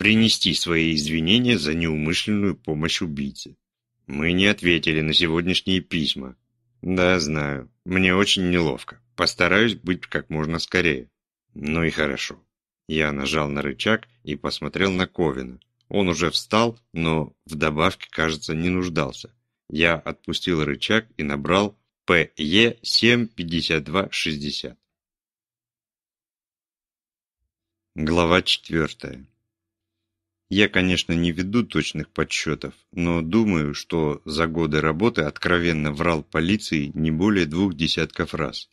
принести свои извинения за неумышленную помощь убийце. Мы не ответили на сегодняшние письма. Да, знаю. Мне очень неловко. Постараюсь быть как можно скорее. Ну и хорошо. Я нажал на рычаг и посмотрел на Ковина. Он уже встал, но в добавке, кажется, не нуждался. Я отпустил рычаг и набрал ПЕ 75260. Глава 4. Я, конечно, не веду точных подсчетов, но думаю, что за годы работы откровенно врал полиции не более двух десятков раз.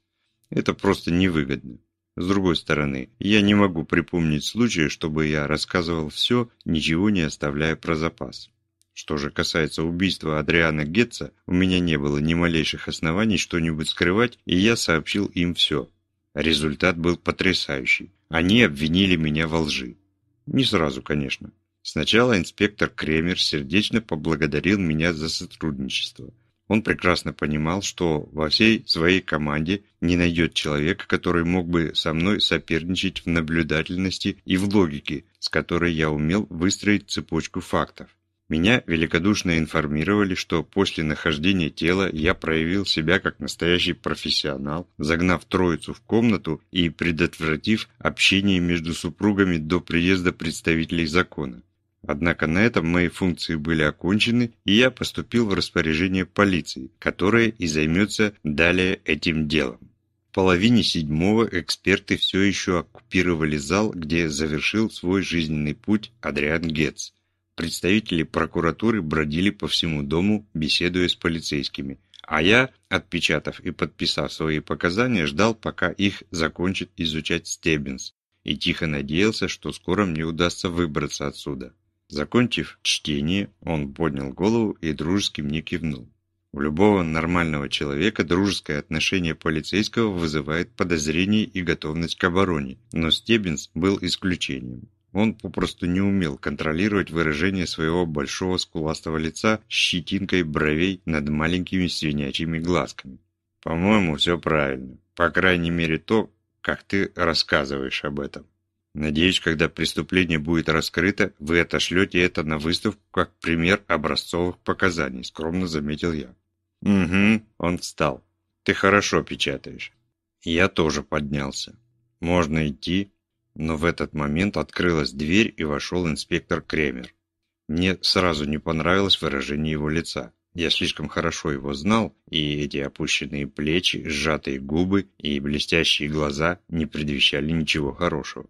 Это просто невыгодно. С другой стороны, я не могу припомнить случая, чтобы я рассказывал все, ничего не оставляя про запас. Что же касается убийства Адриана Гетца, у меня не было ни малейших оснований что-нибудь скрывать, и я сообщил им все. Результат был потрясающий. Они обвинили меня во лжи. Не сразу, конечно. Сначала инспектор Кремер сердечно поблагодарил меня за сотрудничество. Он прекрасно понимал, что во всей своей команде не найдет человека, который мог бы со мной соперничать в наблюдательности и в логике, с которой я умел выстроить цепочку фактов. Меня великодушно информировали, что после нахождения тела я проявил себя как настоящий профессионал, загнав троицу в комнату и предотвратив общение между супругами до приезда представителей закона. Однако на этом мои функции были окончены, и я поступил в распоряжение полиции, которая и займется далее этим делом. В половине седьмого эксперты все еще оккупировали зал, где завершил свой жизненный путь Адриан Гетц. Представители прокуратуры бродили по всему дому, беседуя с полицейскими, а я, отпечатав и подписав свои показания, ждал, пока их закончит изучать Стеббинс, и тихо надеялся, что скоро мне удастся выбраться отсюда. Закончив чтение, он поднял голову и дружески мне кивнул. У любого нормального человека дружеское отношение полицейского вызывает подозрение и готовность к обороне, но Стеббинс был исключением. Он попросту не умел контролировать выражение своего большого скуластого лица щетинкой бровей над маленькими свинячьими глазками. «По-моему, все правильно. По крайней мере то, как ты рассказываешь об этом». Надеюсь, когда преступление будет раскрыто, вы отошлете это на выставку как пример образцовых показаний, скромно заметил я. Угу, он встал. Ты хорошо печатаешь. Я тоже поднялся. Можно идти. Но в этот момент открылась дверь и вошел инспектор Кремер. Мне сразу не понравилось выражение его лица. Я слишком хорошо его знал, и эти опущенные плечи, сжатые губы и блестящие глаза не предвещали ничего хорошего.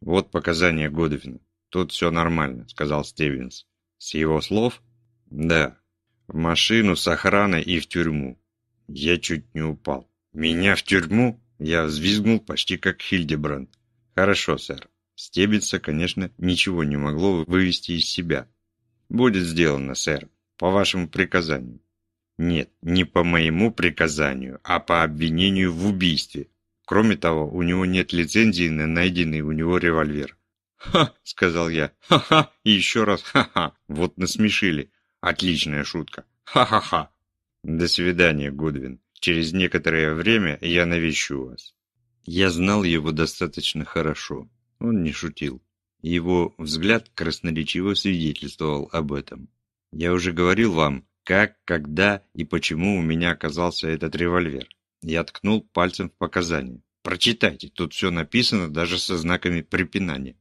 «Вот показания Годвина. Тут все нормально», — сказал Стивенс. «С его слов?» «Да. В машину с охраной и в тюрьму». Я чуть не упал. «Меня в тюрьму?» Я взвизгнул почти как Хильдебранд. «Хорошо, сэр». Стебица, конечно, ничего не могло вывести из себя. «Будет сделано, сэр. По вашему приказанию». «Нет, не по моему приказанию, а по обвинению в убийстве. Кроме того, у него нет лицензии на найденный у него револьвер. «Ха!» – сказал я. «Ха-ха!» И еще раз «ха-ха!» Вот насмешили. Отличная шутка. Ха-ха-ха! До свидания, Гудвин. Через некоторое время я навещу вас. Я знал его достаточно хорошо. Он не шутил. Его взгляд красноречиво свидетельствовал об этом. Я уже говорил вам, как, когда и почему у меня оказался этот револьвер. Я ткнул пальцем в показания. Прочитайте, тут все написано даже со знаками препинания.